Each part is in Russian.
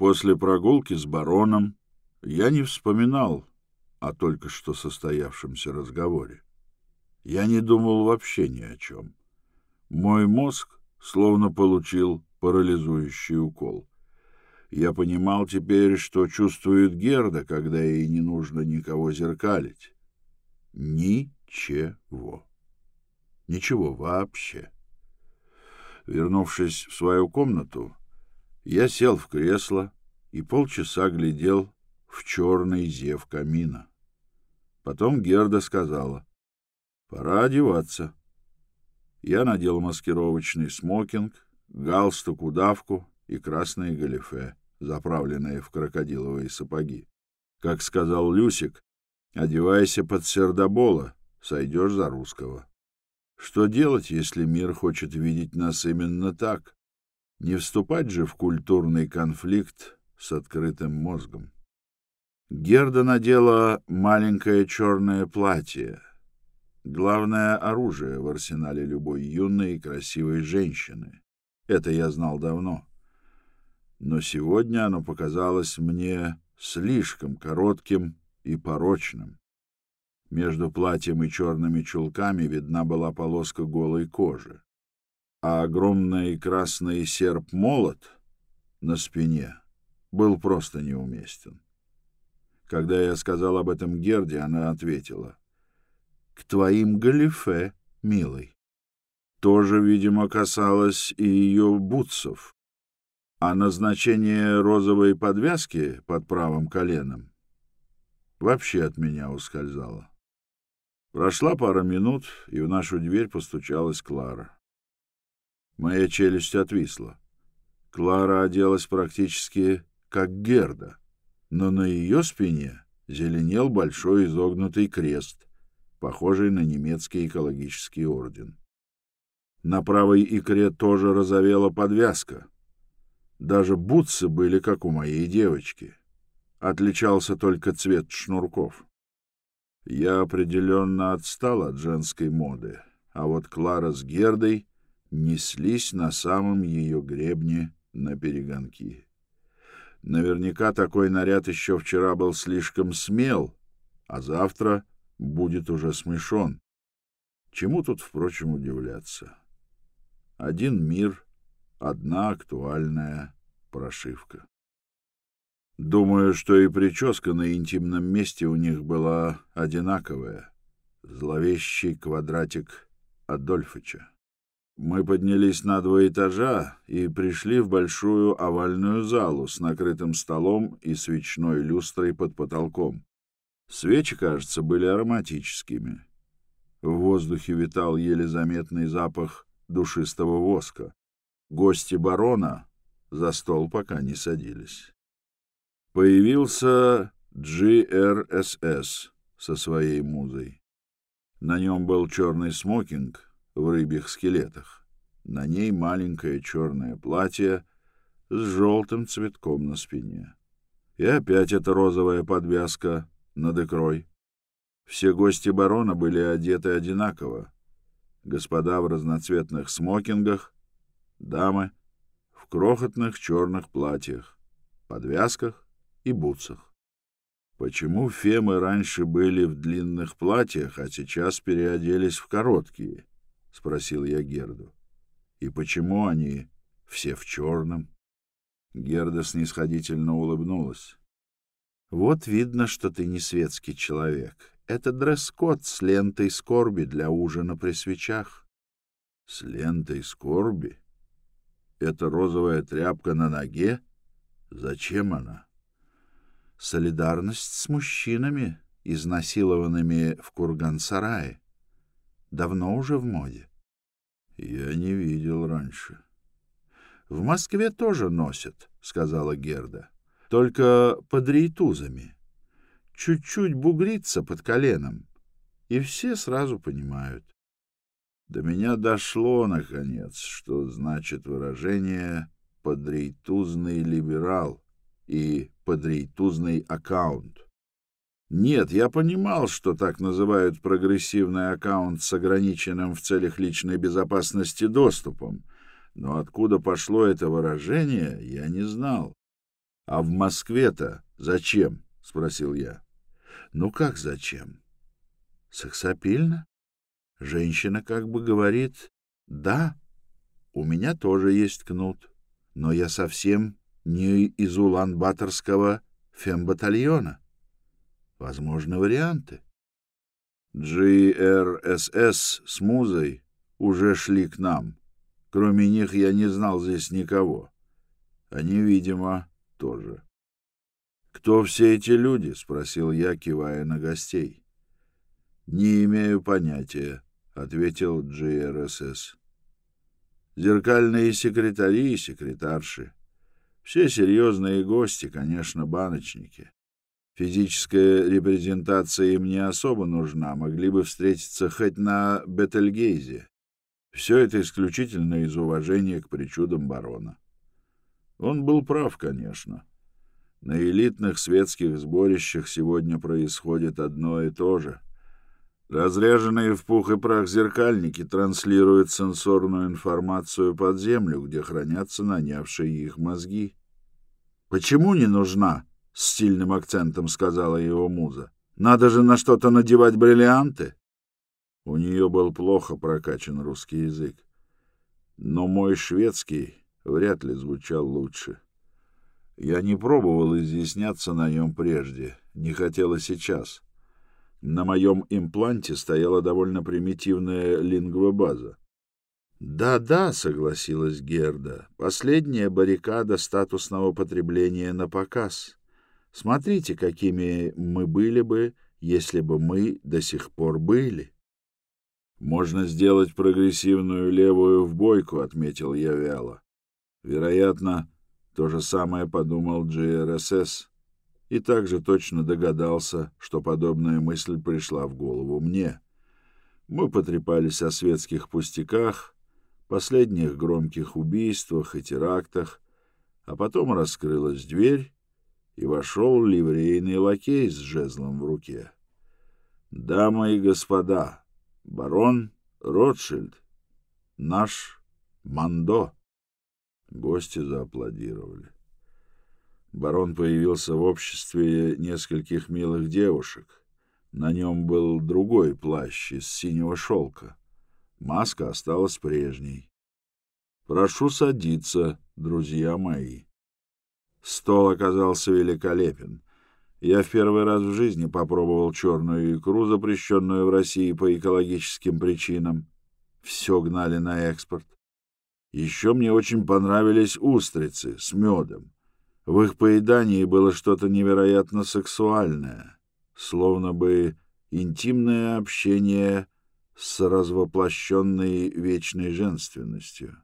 После прогулки с бароном я не вспоминал о только что состоявшемся разговоре. Я не думал вообще ни о чем. Мой мозг словно получил парализующий укол. Я понимал теперь, что чувствует Герда, когда ей не нужно никого зеркалить. Ничего. Ничего вообще. Вернувшись в свою комнату, я сел в кресло и полчаса глядел в черный зев камина. Потом Герда сказала, «Пора одеваться». Я надел маскировочный смокинг, галстук, удавку и красные галифе, заправленные в крокодиловые сапоги. Как сказал Люсик, одевайся под сердобола, сойдешь за русского. Что делать, если мир хочет видеть нас именно так? Не вступать же в культурный конфликт с открытым мозгом. Герда надела маленькое черное платье, главное оружие в арсенале любой юной и красивой женщины. Это я знал давно. Но сегодня оно показалось мне слишком коротким и порочным. Между платьем и черными чулками видна была полоска голой кожи, а огромный красный серп-молот на спине был просто неуместен. Когда я сказал об этом Герде, она ответила. — К твоим галифе, милый. Тоже, видимо, касалось и ее бутсов. А назначение розовой подвязки под правым коленом вообще от меня ускользало. Прошла пара минут, и в нашу дверь постучалась Клара. Моя челюсть отвисла. Клара оделась практически как Герда, но на ее спине зеленел большой изогнутый крест, похожий на немецкий экологический орден. На правой икре тоже разовела подвязка. Даже бутсы были, как у моей девочки. Отличался только цвет шнурков. Я определенно отстал от женской моды, а вот Клара с Гердой неслись на самом ее гребне на перегонки. Наверняка такой наряд еще вчера был слишком смел, а завтра будет уже смешон. Чему тут, впрочем, удивляться? Один мир, одна актуальная прошивка. Думаю, что и прическа на интимном месте у них была одинаковая. Зловещий квадратик Адольфыча. Мы поднялись на два этажа и пришли в большую овальную залу с накрытым столом и свечной люстрой под потолком. Свечи, кажется, были ароматическими. В воздухе витал еле заметный запах душистого воска. Гости барона за стол пока не садились. Появился GRSS со своей музой. На нем был черный смокинг в рыбьих скелетах. На ней маленькое черное платье с желтым цветком на спине. И опять эта розовая подвязка над икрой. Все гости барона были одеты одинаково. Господа в разноцветных смокингах, дамы в крохотных черных платьях, подвязках и бутсах. Почему фемы раньше были в длинных платьях, а сейчас переоделись в короткие? — спросил я Герду. — И почему они все в черном? Герда снисходительно улыбнулась. — Вот видно, что ты не светский человек. Это дресс-код с лентой скорби для ужина при свечах. — С лентой скорби? Это розовая тряпка на ноге? Зачем она? — солидарность с мужчинами, изнасилованными в Курган-Сарае. Давно уже в моде. Я не видел раньше. В Москве тоже носят, сказала Герда. Только под рейтузами. Чуть-чуть бугрится под коленом, и все сразу понимают. До меня дошло, наконец, что значит выражение «подрейтузный либерал» и подрейтузный аккаунт. Нет, я понимал, что так называют прогрессивный аккаунт с ограниченным в целях личной безопасности доступом, но откуда пошло это выражение, я не знал. А в Москве-то зачем? спросил я. Ну как зачем? Сексапильно? Женщина как бы говорит: "Да, у меня тоже есть кнут, но я совсем не из Улан-Баторского фембатальона. Возможны варианты. GRSS с Музой уже шли к нам. Кроме них я не знал здесь никого. Они, видимо, тоже. «Кто все эти люди?» — спросил я, кивая на гостей. «Не имею понятия», — ответил GRSS. «Зеркальные секретари и секретарши. Все серьезные гости, конечно, баночники. Физическая репрезентация им не особо нужна, могли бы встретиться хоть на Бетельгейзе. Все это исключительно из уважения к причудам барона. Он был прав, конечно. На элитных светских сборищах сегодня происходит одно и то же. Разряженные в пух и прах зеркальники транслируют сенсорную информацию под землю, где хранятся нанявшие их мозги. Почему не нужна? С сильным акцентом сказала его муза. Надо же на что-то надевать бриллианты. У нее был плохо прокачан русский язык. Но мой шведский вряд ли звучал лучше. Я не пробовал изъясняться на нем прежде, не хотела сейчас. На моем импланте стояла довольно примитивная лингвобаза. «Да-да», — согласилась Герда, — «последняя баррикада статусного потребления на показ. Смотрите, какими мы были бы, если бы мы до сих пор были». «Можно сделать прогрессивную левую в бойку», — отметил я вяло. «Вероятно, то же самое подумал GRSS и также точно догадался, что подобная мысль пришла в голову мне. Мы потрепались о светских пустяках, последних громких убийствах и терактах, а потом раскрылась дверь, и вошел ливрейный лакей с жезлом в руке. «Дамы и господа, барон Ротшильд, наш Мандо!» Гости зааплодировали. Барон появился в обществе нескольких милых девушек. На нем был другой плащ из синего шелка. Маска осталась прежней. Прошу садиться, друзья мои. Стол оказался великолепен. Я в первый раз в жизни попробовал черную икру, запрещенную в России по экологическим причинам. Все гнали на экспорт. Еще мне очень понравились устрицы с медом. В их поедании было что-то невероятно сексуальное, словно бы интимное общение с развоплощенной вечной женственностью.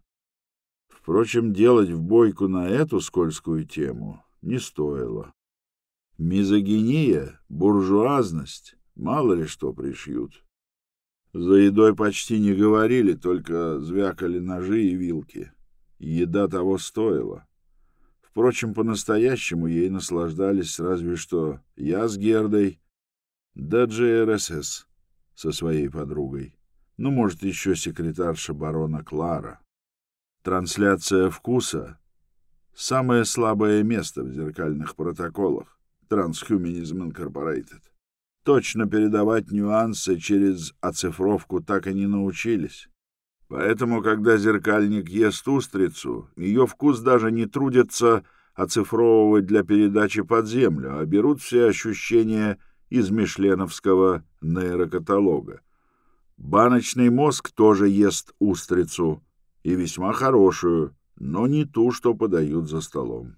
Впрочем, делать в бойку на эту скользкую тему не стоило. Мизогиния, буржуазность, мало ли что пришьют. За едой почти не говорили, только звякали ножи и вилки. Еда того стоила. Впрочем, по-настоящему ей наслаждались разве что я с Гердой, да GRSS со своей подругой. Ну, может, еще секретарша барона Клара. Трансляция вкуса — самое слабое место в зеркальных протоколах Transhumanism Incorporated. Точно передавать нюансы через оцифровку так и не научились. Поэтому, когда зеркальник ест устрицу, ее вкус даже не трудится оцифровывать для передачи под землю, а берут все ощущения из мишленовского нейрокаталога. Баночный мозг тоже ест устрицу, и весьма хорошую, но не ту, что подают за столом.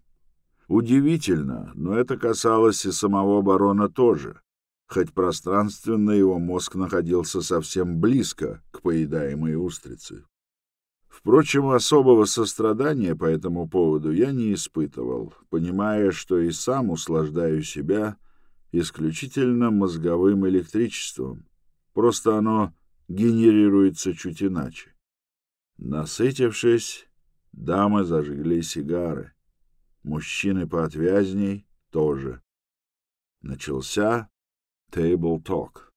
Удивительно, но это касалось и самого барона тоже, хоть пространственно его мозг находился совсем близко к поедаемой устрице. Впрочем, особого сострадания по этому поводу я не испытывал, понимая, что и сам услаждаю себя исключительно мозговым электричеством. Просто оно генерируется чуть иначе. Насытившись, дамы зажгли сигары. Мужчины поотвязней тоже. Начался тейбл-ток.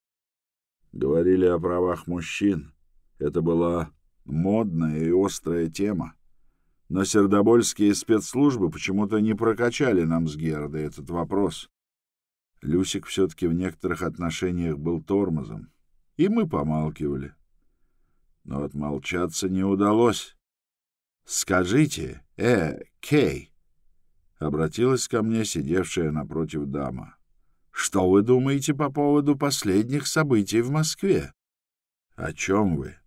Говорили о правах мужчин. Это была модная и острая тема. Но сердобольские спецслужбы почему-то не прокачали нам с Гердой этот вопрос. Люсик все-таки в некоторых отношениях был тормозом, и мы помалкивали. Но отмолчаться не удалось. «Скажите, э, Кей!» — обратилась ко мне сидевшая напротив дама. «Что вы думаете по поводу последних событий в Москве?» «О чем вы?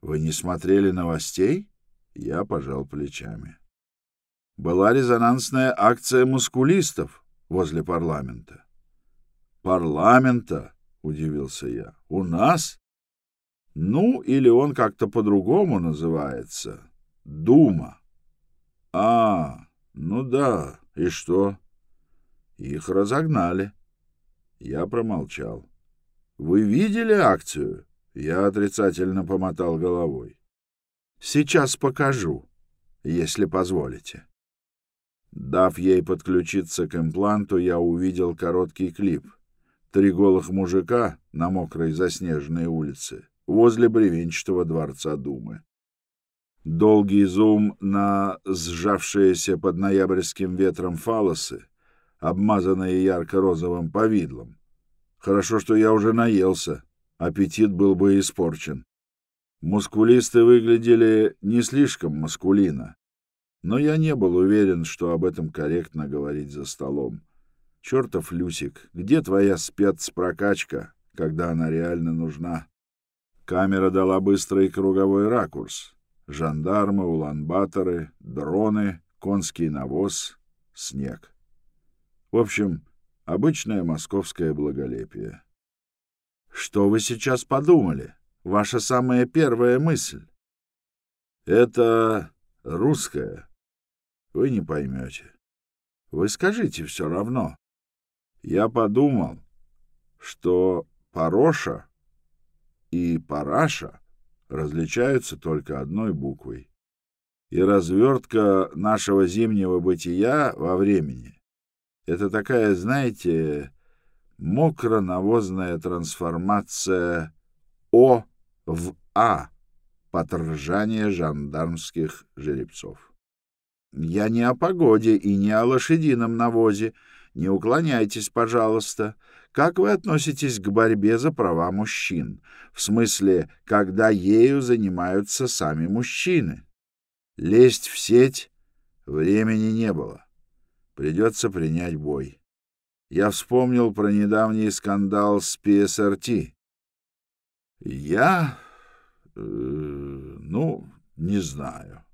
Вы не смотрели новостей?» Я пожал плечами. Была резонансная акция мускулистов возле парламента. «Парламента?» — удивился я. «У нас?» «Ну, или он как-то по-другому называется. Дума». «А, ну да, и что?» «Их разогнали». Я промолчал. «Вы видели акцию?» Я отрицательно помотал головой. «Сейчас покажу, если позволите». Дав ей подключиться к импланту, я увидел короткий клип. Три голых мужика на мокрой заснеженной улице возле бревенчатого дворца Думы. Долгий зум на сжавшиеся под ноябрьским ветром фалосы, обмазанные ярко-розовым повидлом. Хорошо, что я уже наелся, аппетит был бы испорчен. Мускулисты выглядели не слишком маскулино, но я не был уверен, что об этом корректно говорить за столом. Чертов Люсик, где твоя спецпрокачка, когда она реально нужна? Камера дала быстрый круговой ракурс. Жандармы, уланбаторы, дроны, конский навоз, снег. В общем, обычное московское благолепие. Что вы сейчас подумали? Ваша самая первая мысль? Это русская. Вы не поймете. Вы скажите все равно. Я подумал, что Пороша и Параша различаются только одной буквой. И развертка нашего зимнего бытия во времени — это такая, знаете, мокро-навозная трансформация «О» в «А» под жандармских жеребцов. Я не о погоде и не о лошадином навозе. Не уклоняйтесь, пожалуйста. Как вы относитесь к борьбе за права мужчин? В смысле, когда ею занимаются сами мужчины? Лезть в сеть времени не было. Придется принять бой. Я вспомнил про недавний скандал с ПСРТ. Я... Э, ну, не знаю.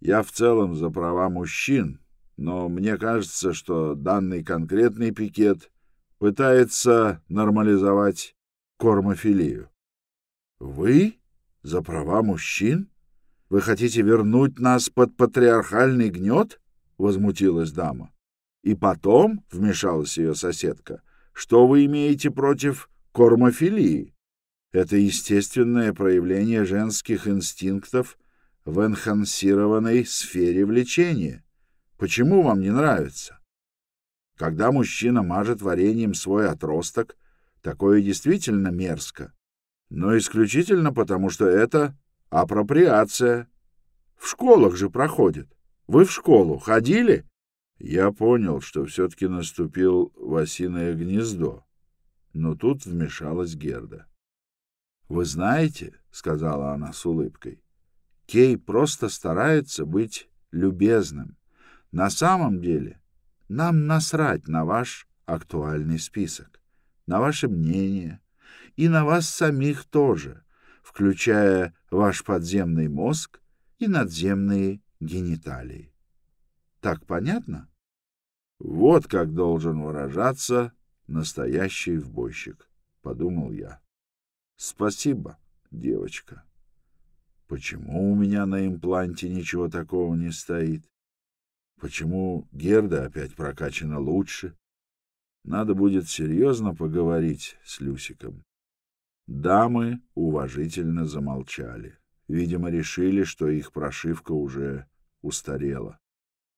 Я в целом за права мужчин, но мне кажется, что данный конкретный пикет пытается нормализовать кормофилию. Вы за права мужчин? Вы хотите вернуть нас под патриархальный гнет? возмутилась дама. И потом, вмешалась ее соседка, что вы имеете против кормофилии? Это естественное проявление женских инстинктов в энхансированной сфере влечения. Почему вам не нравится? Когда мужчина мажет вареньем свой отросток, такое действительно мерзко, но исключительно потому, что это апроприация. В школах же проходит. Вы в школу ходили? Я понял, что все-таки наступил в осиное гнездо, но тут вмешалась Герда. — Вы знаете, — сказала она с улыбкой, Кей просто старается быть любезным. На самом деле нам насрать на ваш актуальный список, на ваше мнение и на вас самих тоже, включая ваш подземный мозг и надземные гениталии. Так понятно? Вот как должен выражаться настоящий вбойщик, подумал я. Спасибо, девочка. Почему у меня на импланте ничего такого не стоит? Почему Герда опять прокачана лучше? Надо будет серьезно поговорить с Люсиком. Дамы уважительно замолчали. Видимо, решили, что их прошивка уже устарела.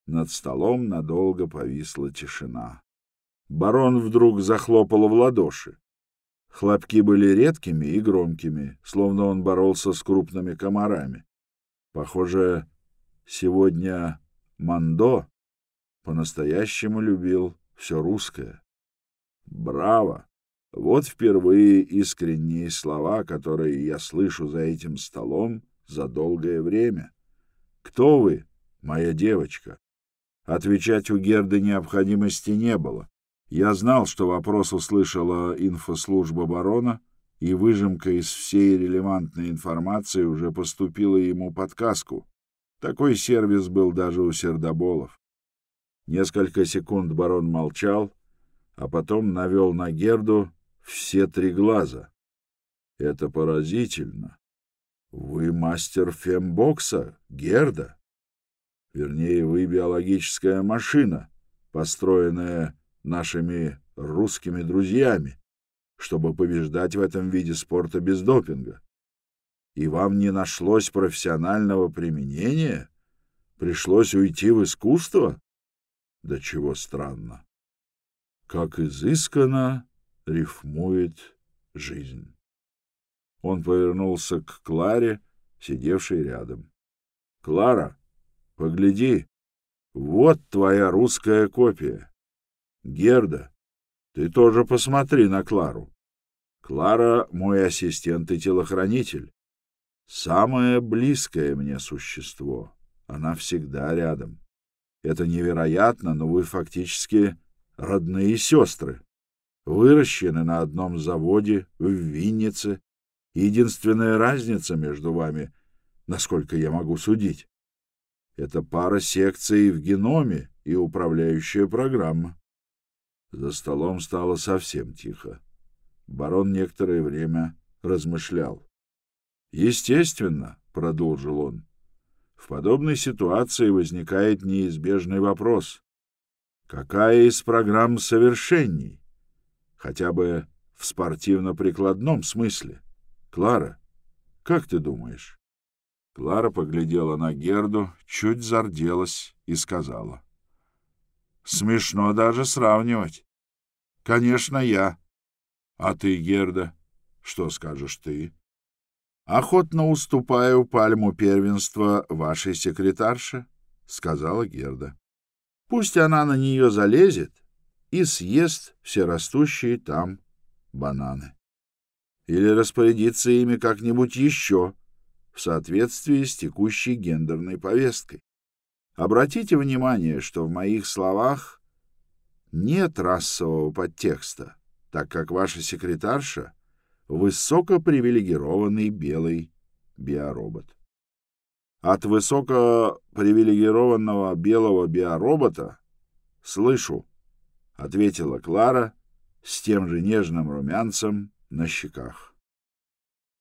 Над столом надолго повисла тишина. Барон вдруг захлопал в ладоши. Хлопки были редкими и громкими, словно он боролся с крупными комарами. Похоже, сегодня Мандо по-настоящему любил все русское. Браво! Вот впервые искренние слова, которые я слышу за этим столом за долгое время. Кто вы, моя девочка? Отвечать у Герды необходимости не было. Я знал, что вопрос услышала инфослужба барона, и выжимка из всей релевантной информации уже поступила ему подсказку. Такой сервис был даже у сердоболов. Несколько секунд барон молчал, а потом навел на Герду все три глаза. Это поразительно. Вы мастер фембокса, Герда? Вернее, вы биологическая машина, построенная нашими русскими друзьями, чтобы побеждать в этом виде спорта без допинга. И вам не нашлось профессионального применения? Пришлось уйти в искусство? Да чего странно. Как изысканно рифмует жизнь. Он повернулся к Кларе, сидевшей рядом. — Клара, погляди, вот твоя русская копия. Герда, ты тоже посмотри на Клару. Клара — мой ассистент и телохранитель. Самое близкое мне существо. Она всегда рядом. Это невероятно, но вы фактически родные сестры. Выращены на одном заводе в Виннице. Единственная разница между вами, насколько я могу судить, это пара секций в геноме и управляющая программа. За столом стало совсем тихо. Барон некоторое время размышлял. Естественно, продолжил он. В подобной ситуации возникает неизбежный вопрос: какая из программ совершенней? Хотя бы в спортивно-прикладном смысле. Клара, как ты думаешь? Клара поглядела на Герду, чуть зарделась и сказала: Смешно даже сравнивать. Конечно, я. А ты, Герда, что скажешь ты? Охотно уступаю пальму первенства вашей секретарше, сказала Герда. Пусть она на нее залезет и съест все растущие там бананы. Или распорядится ими как-нибудь еще в соответствии с текущей гендерной повесткой. Обратите внимание, что в моих словах нет расового подтекста, так как ваша секретарша — высокопривилегированный белый биоробот. От высокопривилегированного белого биоробота слышу, — ответила Клара с тем же нежным румянцем на щеках.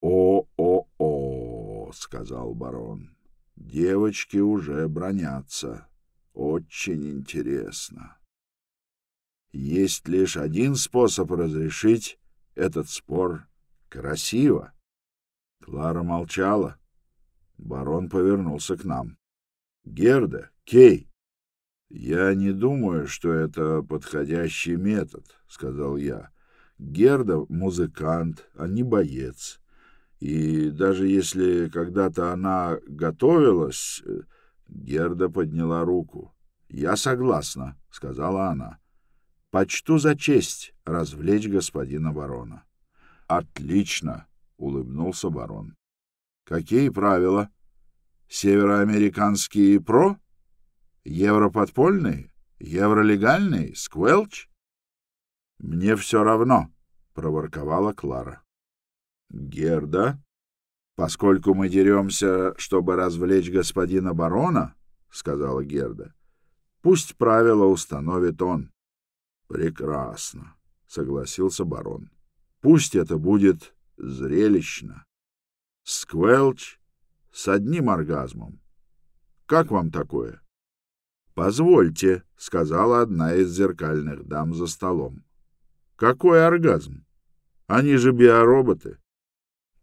«О-о-о», — сказал барон. Девочки уже бронятся. Очень интересно. Есть лишь один способ разрешить этот спор красиво. Клара молчала. Барон повернулся к нам. Герда, Кей, я не думаю, что это подходящий метод, сказал я. Герда музыкант, а не боец. И даже если когда-то она готовилась... Э, Герда подняла руку. «Я согласна», — сказала она. «Почту за честь развлечь господина барона». «Отлично», — улыбнулся барон. «Какие правила? Североамериканские ПРО? Европодпольные? Евролегальные? Сквелч?» «Мне все равно», — проворковала Клара. Герда, поскольку мы деремся, чтобы развлечь господина барона, сказала Герда. Пусть правила установит он. Прекрасно, согласился барон. Пусть это будет зрелищно. Сквелч с одним оргазмом. Как вам такое? Позвольте, сказала одна из зеркальных дам за столом. Какой оргазм? Они же биороботы.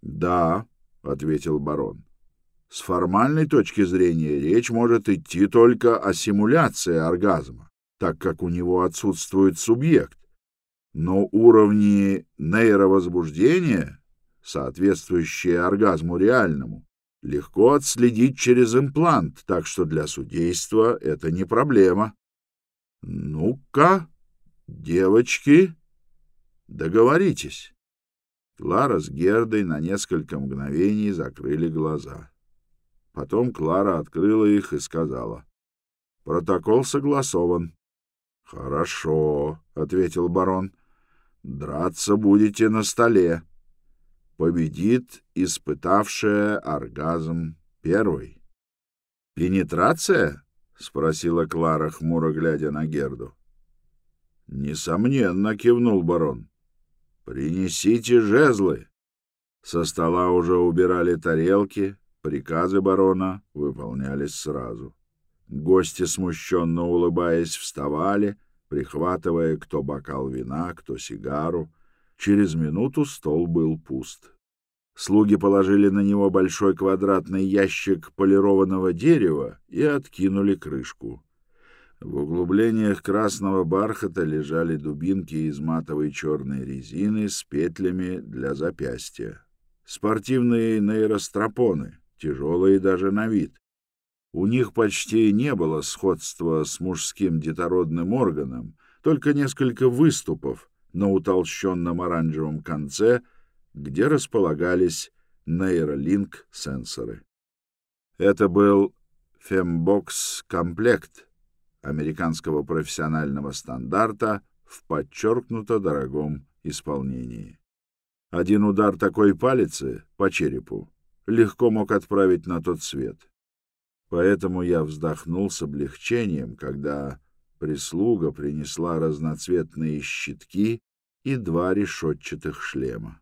Да, ответил барон. С формальной точки зрения речь может идти только о симуляции оргазма, так как у него отсутствует субъект. Но уровни нейровозбуждения, соответствующие оргазму реальному, легко отследить через имплант, так что для судейства это не проблема. Ну-ка, девочки, договоритесь. Клара с Гердой на несколько мгновений закрыли глаза. Потом Клара открыла их и сказала. «Протокол согласован». «Хорошо», — ответил барон. «Драться будете на столе. Победит испытавшая оргазм первый». «Пенетрация?» — спросила Клара, хмуро глядя на Герду. «Несомненно», — кивнул барон. «Принесите жезлы». Со стола уже убирали тарелки, Приказы барона выполнялись сразу. Гости, смущенно улыбаясь, вставали, прихватывая кто бокал вина, кто сигару. Через минуту стол был пуст. Слуги положили на него большой квадратный ящик полированного дерева и откинули крышку. В углублениях красного бархата лежали дубинки из матовой черной резины с петлями для запястья. Спортивные нейростропоны — тяжелые даже на вид. У них почти не было сходства с мужским детородным органом, только несколько выступов на утолщенном оранжевом конце, где располагались нейролинк-сенсоры. Это был Fembox-комплект американского профессионального стандарта в подчеркнуто дорогом исполнении. Один удар такой палицы по черепу легко мог отправить на тот свет. Поэтому я вздохнул с облегчением, когда прислуга принесла разноцветные щитки и два решетчатых шлема.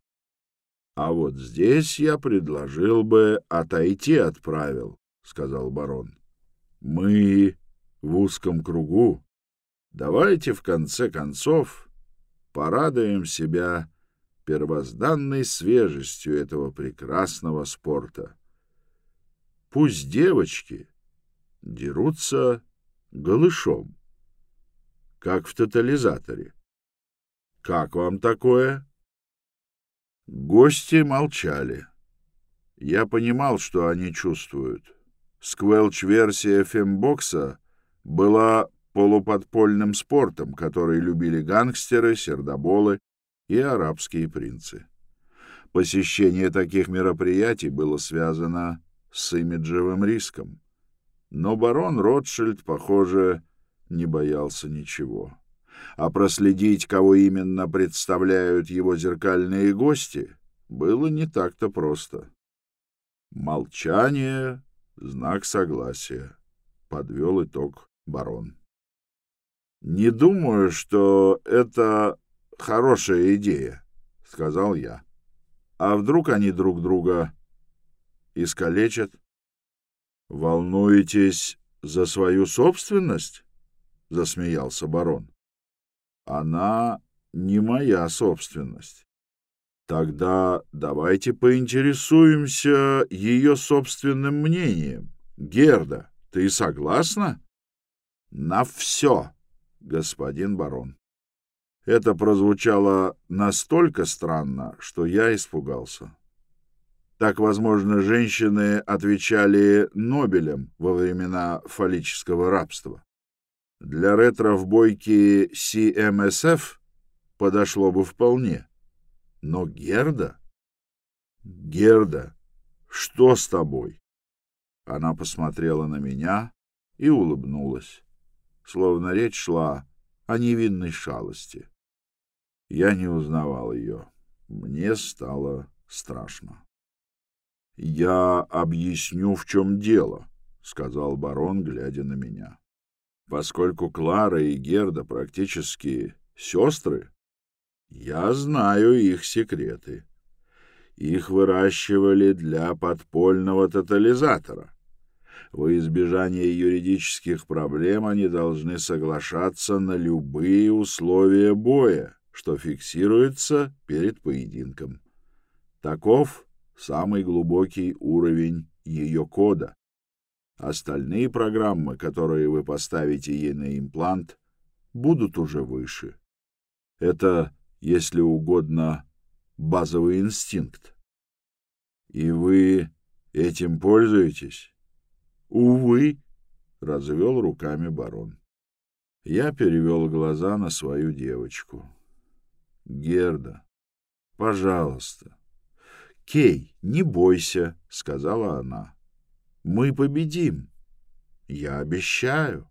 А вот здесь я предложил бы отойти от правил, сказал барон. Мы в узком кругу. Давайте в конце концов порадуем себя первозданной свежестью этого прекрасного спорта. Пусть девочки дерутся голышом, как в тотализаторе. Как вам такое? Гости молчали. Я понимал, что они чувствуют. Сквелч-версия фембокса была полуподпольным спортом, который любили гангстеры, сердоболы и арабские принцы. Посещение таких мероприятий было связано с имиджевым риском. Но барон Ротшильд, похоже, не боялся ничего. А проследить, кого именно представляют его зеркальные гости, было не так-то просто. Молчание — знак согласия, — подвел итог барон. Не думаю, что это хорошая идея, — сказал я. А вдруг они друг друга искалечат? Волнуетесь за свою собственность? — засмеялся барон. Она не моя собственность. Тогда давайте поинтересуемся ее собственным мнением. Герда, ты согласна? На все, господин барон. Это прозвучало настолько странно, что я испугался. Так, возможно, женщины отвечали Нобелем во времена фаллического рабства. Для ретро-вбойки CMSF подошло бы вполне. Но Герда? Герда, что с тобой? Она посмотрела на меня и улыбнулась, словно речь шла о невинной шалости. Я не узнавал ее. Мне стало страшно. — Я объясню, в чем дело, — сказал барон, глядя на меня. Поскольку Клара и Герда практически сестры, я знаю их секреты. Их выращивали для подпольного тотализатора. Во избежание юридических проблем они должны соглашаться на любые условия боя что фиксируется перед поединком. Таков самый глубокий уровень ее кода. Остальные программы, которые вы поставите ей на имплант, будут уже выше. Это, если угодно, базовый инстинкт. И вы Этим пользуетесь? Увы, развел руками барон. Я перевел глаза на свою девочку. Герда, пожалуйста. Кей, не бойся, сказала она. Мы победим. Я обещаю.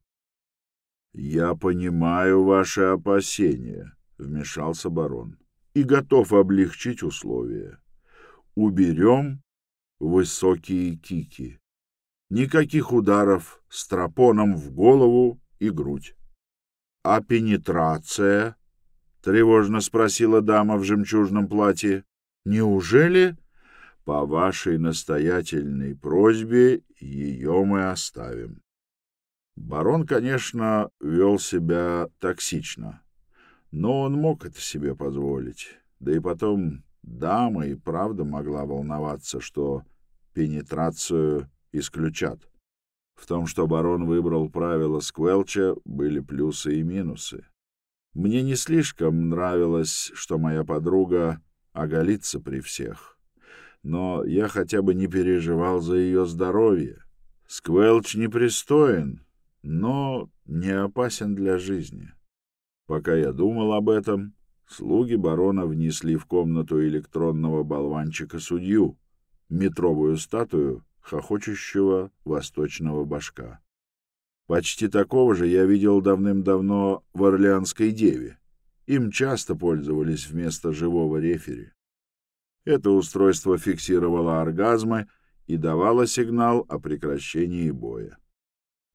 Я понимаю ваши опасения, вмешался барон, и готов облегчить условия. Уберем высокие кики. Никаких ударов с тропоном в голову и грудь. — А пенетрация? — тревожно спросила дама в жемчужном платье. — Неужели? — По вашей настоятельной просьбе ее мы оставим. Барон, конечно, вел себя токсично, но он мог это себе позволить. Да и потом дама и правда могла волноваться, что пенетрацию исключат. В том, что барон выбрал правила Сквелча, были плюсы и минусы. Мне не слишком нравилось, что моя подруга оголится при всех. Но я хотя бы не переживал за ее здоровье. Сквелч непристоен, но не опасен для жизни. Пока я думал об этом, слуги барона внесли в комнату электронного болванчика судью, метровую статую хохочущего восточного башка. Почти такого же я видел давным-давно в Орлеанской деве. Им часто пользовались вместо живого рефери. Это устройство фиксировало оргазмы и давало сигнал о прекращении боя.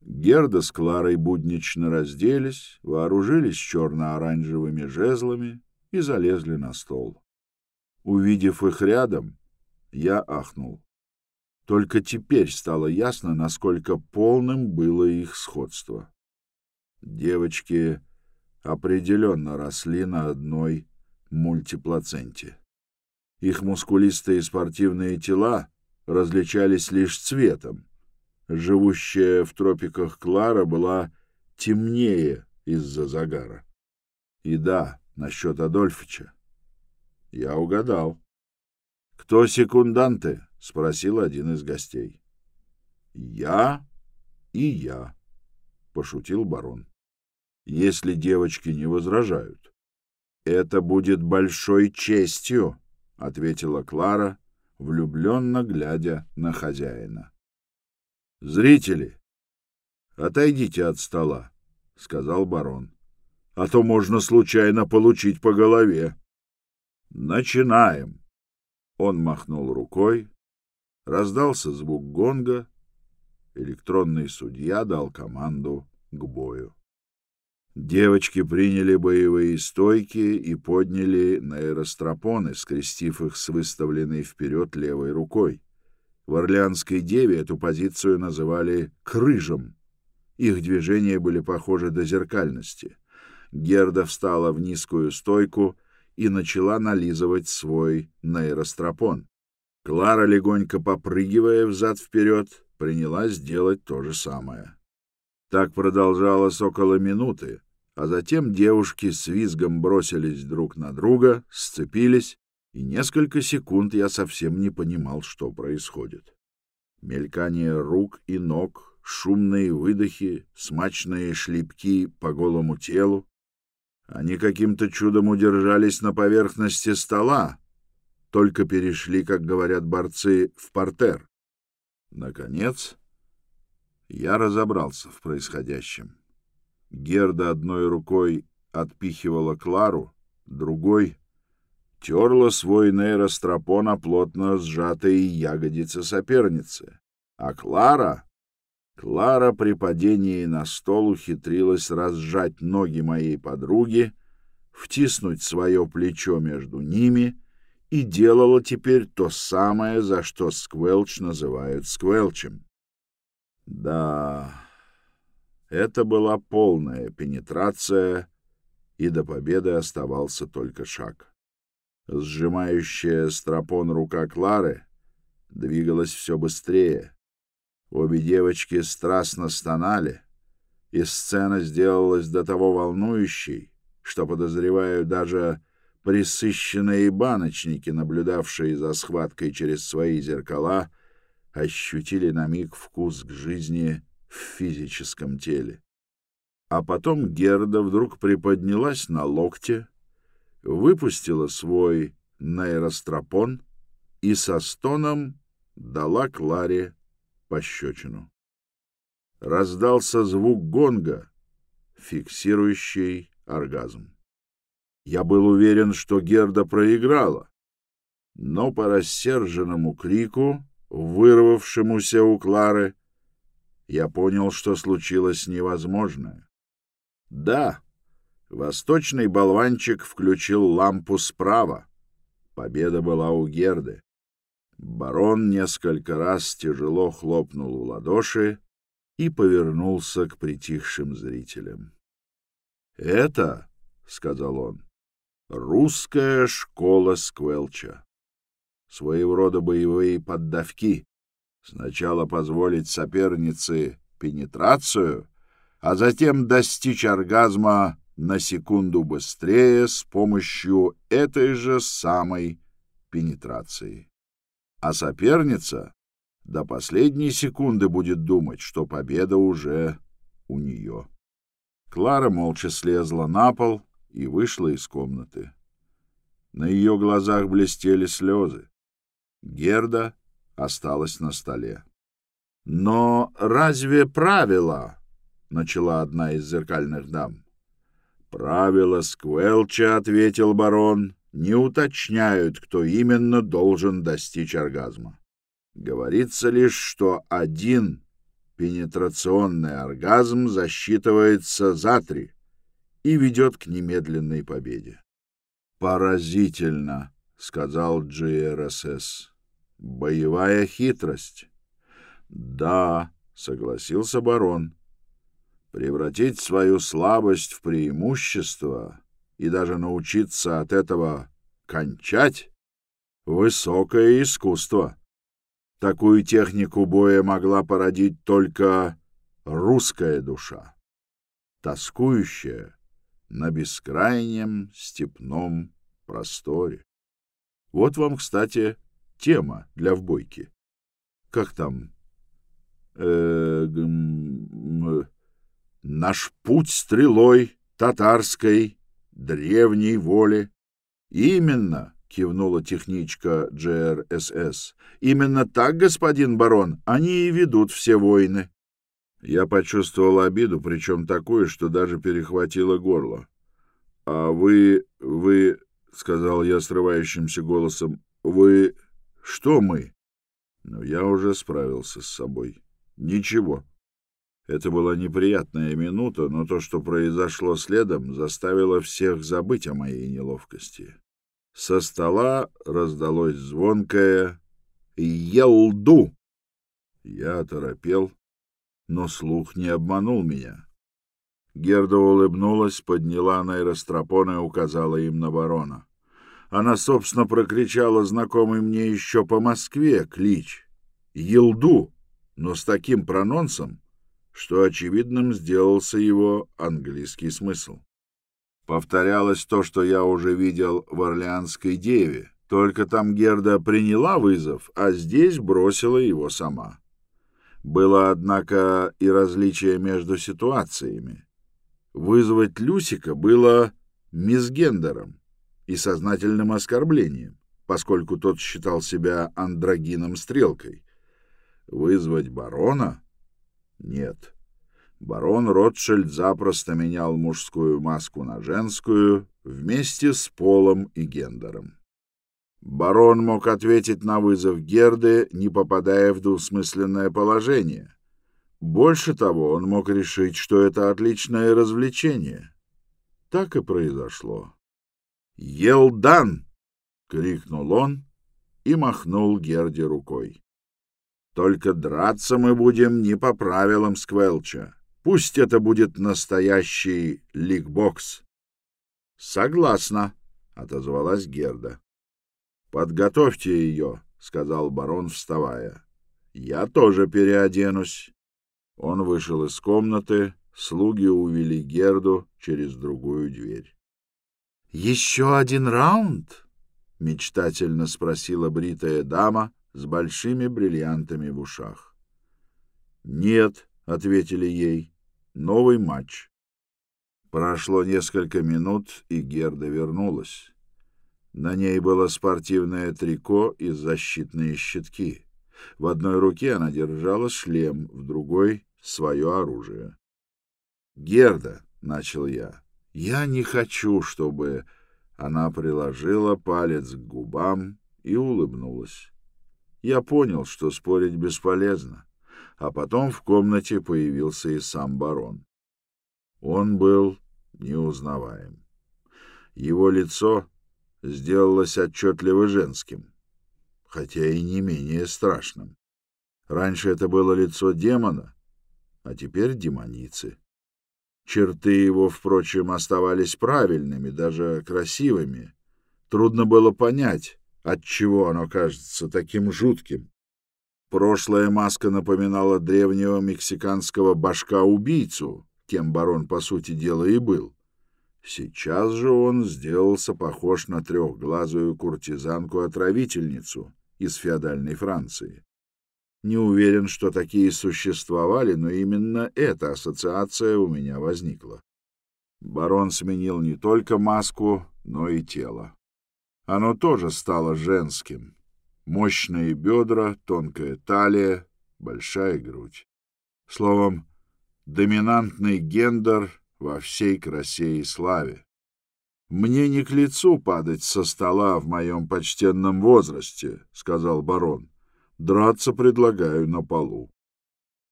Герда с Кларой буднично разделись, вооружились черно-оранжевыми жезлами и залезли на стол. Увидев их рядом, я ахнул. Только теперь стало ясно, насколько полным было их сходство. Девочки определенно росли на одной мультиплаценте. Их мускулистые спортивные тела различались лишь цветом. Живущая в тропиках Клара была темнее из-за загара. И да, насчет Адольфича. Я угадал. Кто секунданты? — спросил один из гостей. — Я и я, — пошутил барон. — Если девочки не возражают. — Это будет большой честью, — ответила Клара, влюбленно глядя на хозяина. — Зрители, отойдите от стола, — сказал барон, — а то можно случайно получить по голове. — Начинаем. Он махнул рукой, Раздался звук гонга. Электронный судья дал команду к бою. Девочки приняли боевые стойки и подняли нейростропоны, скрестив их с выставленной вперед левой рукой. В Орлеанской деве эту позицию называли «крыжем». Их движения были похожи до зеркальности. Герда встала в низкую стойку и начала нализывать свой нейростропон. Клара, легонько попрыгивая взад-вперед, принялась делать то же самое. Так продолжалось около минуты, а затем девушки с визгом бросились друг на друга, сцепились, и несколько секунд я совсем не понимал, что происходит. Мелькание рук и ног, шумные выдохи, смачные шлепки по голому телу. Они каким-то чудом удержались на поверхности стола, только перешли, как говорят борцы, в портер. Наконец, я разобрался в происходящем. Герда одной рукой отпихивала Клару, другой терла свой нейростропон о плотно сжатые ягодицы соперницы. А Клара... Клара при падении на стол ухитрилась разжать ноги моей подруги, втиснуть свое плечо между ними — и делала теперь то самое, за что Сквелч называют Сквелчем. Да, это была полная пенетрация, и до победы оставался только шаг. Сжимающая стропон рука Клары двигалась все быстрее. Обе девочки страстно стонали, и сцена сделалась до того волнующей, что, подозреваю, даже Присыщенные баночники, наблюдавшие за схваткой через свои зеркала, ощутили на миг вкус к жизни в физическом теле. А потом Герда вдруг приподнялась на локте, выпустила свой нейростропон и со стоном дала Кларе пощечину. Раздался звук гонга, фиксирующий оргазм. Я был уверен, что Герда проиграла, но по рассерженному крику, вырвавшемуся у Клары, я понял, что случилось невозможное. Да, восточный болванчик включил лампу справа. Победа была у Герды. Барон несколько раз тяжело хлопнул в ладоши и повернулся к притихшим зрителям. «Это, — сказал он, — русская школа Сквелча. Своего рода боевые поддавки. Сначала позволить сопернице пенетрацию, а затем достичь оргазма на секунду быстрее с помощью этой же самой пенетрации а соперница до последней секунды будет думать, что победа уже у нее. Клара молча слезла на пол и вышла из комнаты. На ее глазах блестели слезы. Герда осталась на столе. «Но разве правила?» — начала одна из зеркальных дам. «Правила Сквелча», — ответил барон, не уточняют, кто именно должен достичь оргазма. Говорится лишь, что один пенетрационный оргазм засчитывается за три и ведет к немедленной победе. «Поразительно», — сказал GRSS. «Боевая хитрость». «Да», — согласился барон. «Превратить свою слабость в преимущество и даже научиться от этого кончать — высокое искусство. Такую технику боя могла породить только русская душа, тоскующая на бескрайнем степном просторе. Вот вам, кстати, тема для вбойки. Как там? Э -э Наш путь стрелой татарской древней воли. Именно, кивнула техничка GRSS. Именно так, господин барон, они и ведут все войны. Я почувствовал обиду, причем такую, что даже перехватило горло. А вы, вы, сказал я срывающимся голосом, вы что мы? Но я уже справился с собой. Ничего. Это была неприятная минута, но то, что произошло следом, заставило всех забыть о моей неловкости. Со стола раздалось звонкое «Елду!». Я оторопел, но слух не обманул меня. Герда улыбнулась, подняла нейростропон и указала им на барона. Она, собственно, прокричала знакомый мне еще по Москве клич «Елду!», но с таким прононсом, что очевидным сделался его английский смысл. Повторялось то, что я уже видел в Орлеанской деве, только там Герда приняла вызов, а здесь бросила его сама. Было, однако, и различие между ситуациями. Вызвать Люсика было мисгендером и сознательным оскорблением, поскольку тот считал себя андрогином-стрелкой. Вызвать барона — нет. Барон Ротшильд запросто менял мужскую маску на женскую вместе с Полом и Гендером. Барон мог ответить на вызов Герды, не попадая в двусмысленное положение. Больше того, он мог решить, что это отличное развлечение. Так и произошло. «Елдан!» — крикнул он и махнул Герде рукой. Только драться мы будем не по правилам Сквелча. Пусть это будет настоящий ликбокс. — Согласна, — отозвалась Герда. — Подготовьте ее, — сказал барон, вставая. — Я тоже переоденусь. Он вышел из комнаты, слуги увели Герду через другую дверь. — Еще один раунд? — мечтательно спросила бритая дама, с большими бриллиантами в ушах. «Нет», — ответили ей, — «новый матч». Прошло несколько минут, и Герда вернулась. На ней было спортивное трико и защитные щитки. В одной руке она держала шлем, в другой — свое оружие. «Герда», — начал я, — «я не хочу, чтобы...» Она приложила палец к губам и улыбнулась. Я понял, что спорить бесполезно, а потом в комнате появился и сам барон. Он был неузнаваем. Его лицо сделалось отчетливо женским, хотя и не менее страшным. Раньше это было лицо демона, а теперь демоницы. Черты его, впрочем, оставались правильными, даже красивыми. Трудно было понять, отчего оно кажется таким жутким. Прошлая маска напоминала древнего мексиканского башка-убийцу, кем барон, по сути дела, и был. Сейчас же он сделался похож на трехглазую куртизанку-отравительницу из феодальной Франции. Не уверен, что такие существовали, но именно эта ассоциация у меня возникла. Барон сменил не только маску, но и тело. Оно тоже стало женским. Мощные бедра, тонкая талия, большая грудь. Словом, доминантный гендер во всей красе и славе. «Мне не к лицу падать со стола в моем почтенном возрасте», — сказал барон. Драться предлагаю на полу.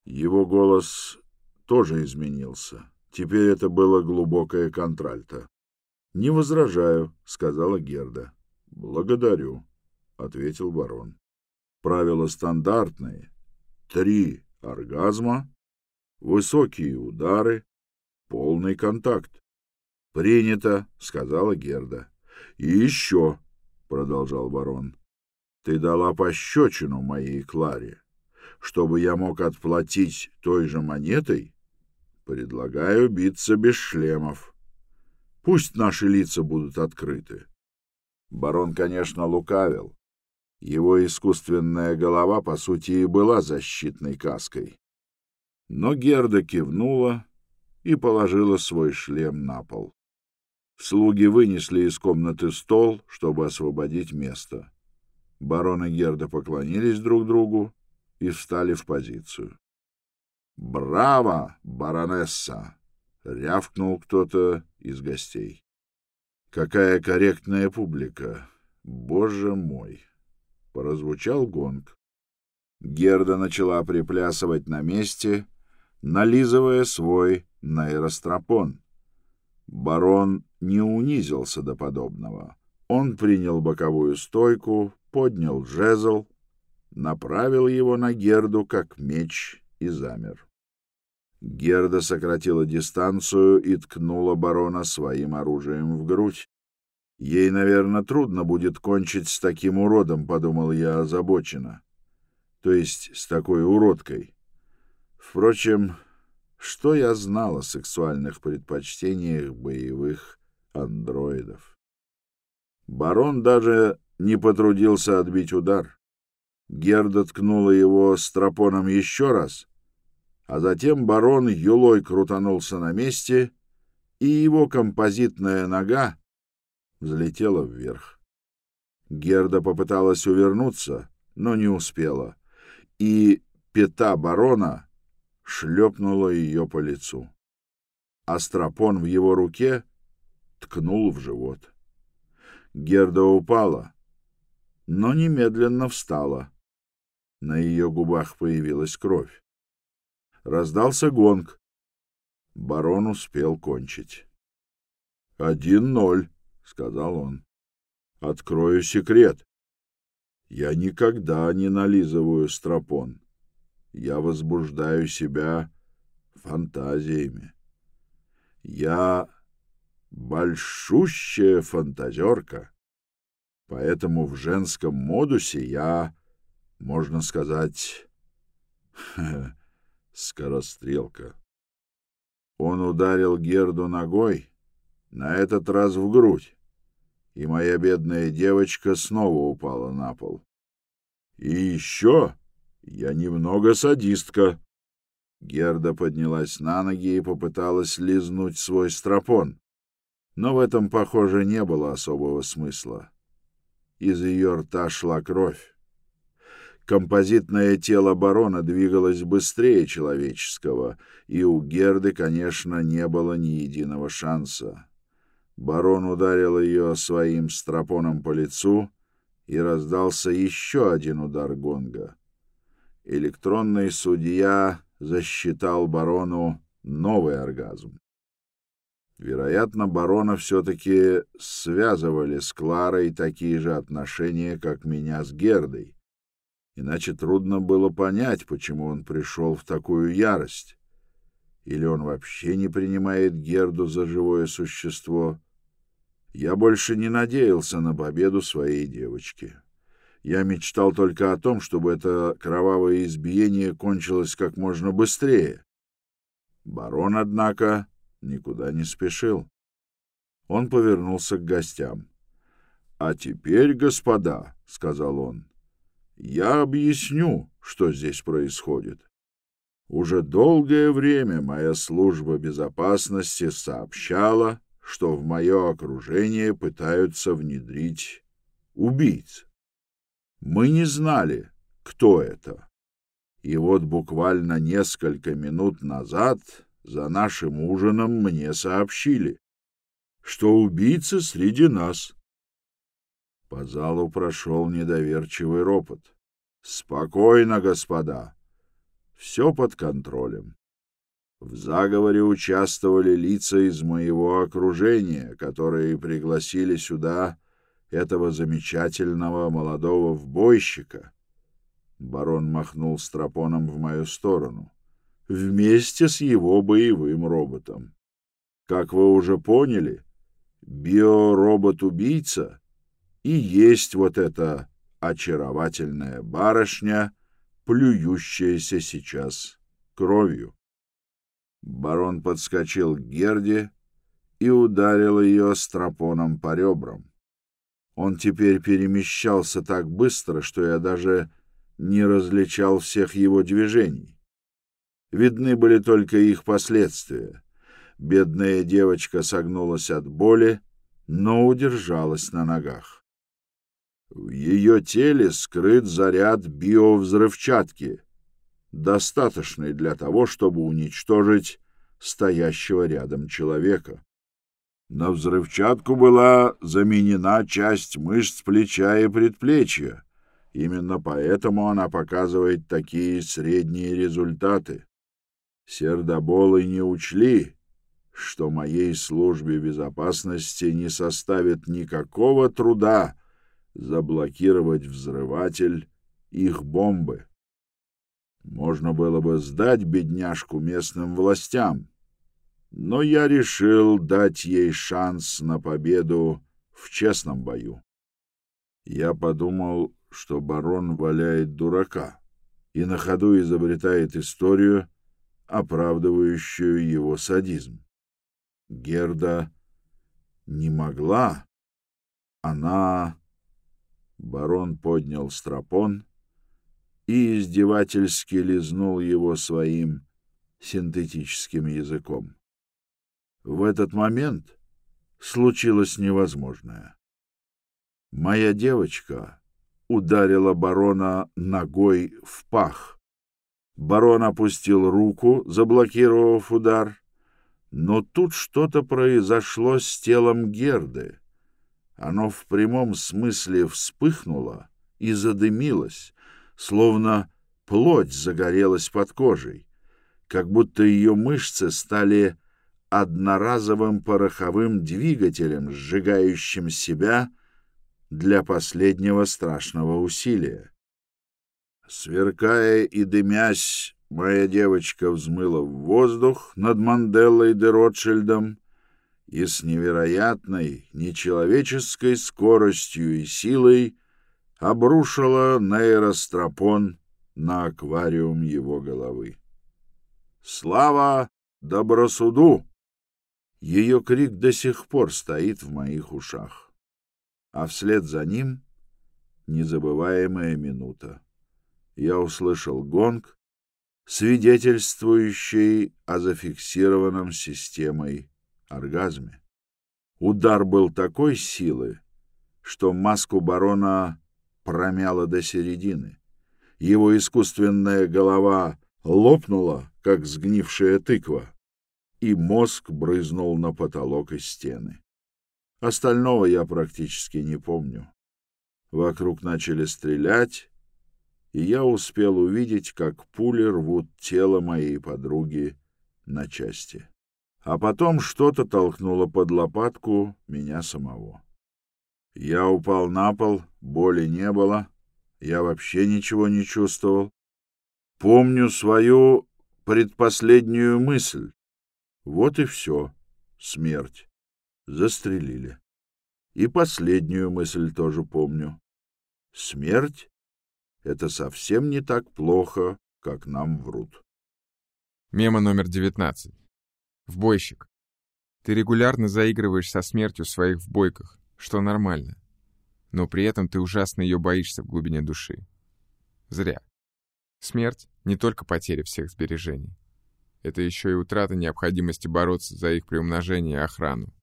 Его голос тоже изменился. Теперь это было глубокое контральто. «Не возражаю», — сказала Герда. «Благодарю», — ответил барон. «Правила стандартные. Три оргазма, высокие удары, полный контакт». «Принято», — сказала Герда. «И еще», — продолжал барон, ты дала пощечину моей Кларе. Чтобы я мог отплатить той же монетой, предлагаю биться без шлемов. Пусть наши лица будут открыты. Барон, конечно, лукавил. Его искусственная голова, по сути, и была защитной каской. Но Герда кивнула и положила свой шлем на пол. Слуги вынесли из комнаты стол, чтобы освободить место. Барон и Герда поклонились друг другу и встали в позицию. «Браво, баронесса!» — рявкнул кто-то из гостей. «Какая корректная публика! Боже мой!» — прозвучал гонг. Герда начала приплясывать на месте, нализывая свой нейростропон. Барон не унизился до подобного. Он принял боковую стойку, поднял жезл, направил его на Герду как меч и замер. Герда сократила дистанцию и ткнула барона своим оружием в грудь. Ей, наверное, трудно будет кончить с таким уродом, подумал я озабоченно. То есть с такой уродкой. Впрочем, что я знал о сексуальных предпочтениях боевых андроидов? Барон даже не потрудился отбить удар. Герда ткнула его стропоном еще раз, а затем барон юлой крутанулся на месте, и его композитная нога взлетела вверх. Герда попыталась увернуться, но не успела, и пята барона шлепнула ее по лицу. Астропон в его руке ткнул в живот. Герда упала, но немедленно встала. На ее губах появилась кровь. Раздался гонг. Барон успел кончить. «Один ноль», — сказал он. «Открою секрет. Я никогда не нализываю стропон. Я возбуждаю себя фантазиями. Я большущая фантазерка. Поэтому в женском модусе я, можно сказать, скорострелка. Он ударил Герду ногой, на этот раз в грудь, и моя бедная девочка снова упала на пол. И еще я немного садистка. Герда поднялась на ноги и попыталась лизнуть свой стропон. Но в этом, похоже, не было особого смысла. Из ее рта шла кровь. Композитное тело барона двигалось быстрее человеческого, и у Герды, конечно, не было ни единого шанса. Барон ударил ее своим стропоном по лицу, и раздался еще один удар гонга. Электронный судья засчитал барону новый оргазм. Вероятно, барона все-таки связывали с Кларой такие же отношения, как меня с Гердой. Иначе трудно было понять, почему он пришел в такую ярость. Или он вообще не принимает Герду за живое существо. Я больше не надеялся на победу своей девочки. Я мечтал только о том, чтобы это кровавое избиение кончилось как можно быстрее. Барон, однако, никуда не спешил. Он повернулся к гостям. — А теперь, господа, — сказал он, — я объясню, что здесь происходит. Уже долгое время моя служба безопасности сообщала, что в мое окружение пытаются внедрить убийц. Мы не знали, кто это. И вот буквально несколько минут назад за нашим ужином мне сообщили, что убийца среди нас. По залу прошел недоверчивый ропот. «Спокойно, господа. Все под контролем. В заговоре участвовали лица из моего окружения, которые пригласили сюда этого замечательного молодого вбойщика. Барон махнул стропоном в мою сторону вместе с его боевым роботом. Как вы уже поняли, биоробот-убийца и есть вот эта очаровательная барышня, плюющаяся сейчас кровью. Барон подскочил к Герде и ударил ее стропоном по ребрам. Он теперь перемещался так быстро, что я даже не различал всех его движений. Видны были только их последствия. Бедная девочка согнулась от боли, но удержалась на ногах. В ее теле скрыт заряд биовзрывчатки, достаточный для того, чтобы уничтожить стоящего рядом человека. На взрывчатку была заменена часть мышц плеча и предплечья. Именно поэтому она показывает такие средние результаты. Сердоболы не учли, что моей службе безопасности не составит никакого труда заблокировать взрыватель их бомбы. Можно было бы сдать бедняжку местным властям, но я решил дать ей шанс на победу в честном бою. Я подумал, что барон валяет дурака и на ходу изобретает историю, оправдывающую его садизм. Герда не могла. Она... Барон поднял стропон и издевательски лизнул его своим синтетическим языком. В этот момент случилось невозможное. Моя девочка ударила барона ногой в пах. Барон опустил руку, заблокировав удар. Но тут что-то произошло с телом Герды. Оно в прямом смысле вспыхнуло и задымилось, словно плоть загорелась под кожей, как будто ее мышцы стали одноразовым пороховым двигателем, сжигающим себя для последнего страшного усилия. Сверкая и дымясь, моя девочка взмыла в воздух над Манделлой де Ротшильдом и с невероятной, нечеловеческой скоростью и силой обрушила нейростропон на аквариум его головы. «Слава добросуду!» Ее крик до сих пор стоит в моих ушах. А вслед за ним незабываемая минута. Я услышал гонг, свидетельствующий о зафиксированном системой оргазме. Удар был такой силы, что маску барона промяло до середины. Его искусственная голова лопнула, как сгнившая тыква, и мозг брызнул на потолок и стены. Остального я практически не помню. Вокруг начали стрелять, и я успел увидеть, как пули рвут тело моей подруги на части. А потом что-то толкнуло под лопатку меня самого. Я упал на пол, боли не было, я вообще ничего не чувствовал. Помню свою предпоследнюю мысль. Вот и все. Смерть. Застрелили. И последнюю мысль тоже помню. Смерть — это совсем не так плохо, как нам врут. Мема номер 19. Вбойщик. Ты регулярно заигрываешь со смертью своих в бойках, что нормально. Но при этом ты ужасно ее боишься в глубине души. Зря. Смерть — не только потеря всех сбережений. Это еще и утрата необходимости бороться за их приумножение и охрану.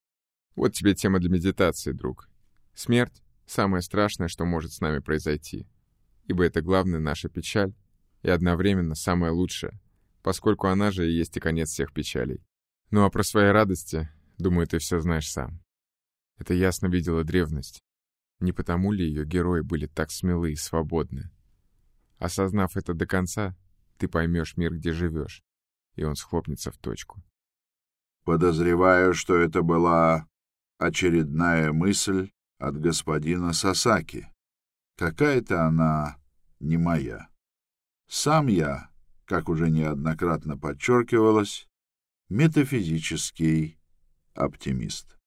Вот тебе тема для медитации, друг. Смерть — самое страшное, что может с нами произойти. Ибо это главная наша печаль и одновременно самое лучшее, поскольку она же и есть и конец всех печалей. Ну а про свои радости, думаю, ты все знаешь сам. Это ясно видела древность. Не потому ли ее герои были так смелы и свободны? Осознав это до конца, ты поймешь мир, где живешь, и он схлопнется в точку. Подозреваю, что это была очередная мысль от господина Сасаки. Какая-то она не моя. Сам я, как уже неоднократно подчеркивалось, метафизический оптимист.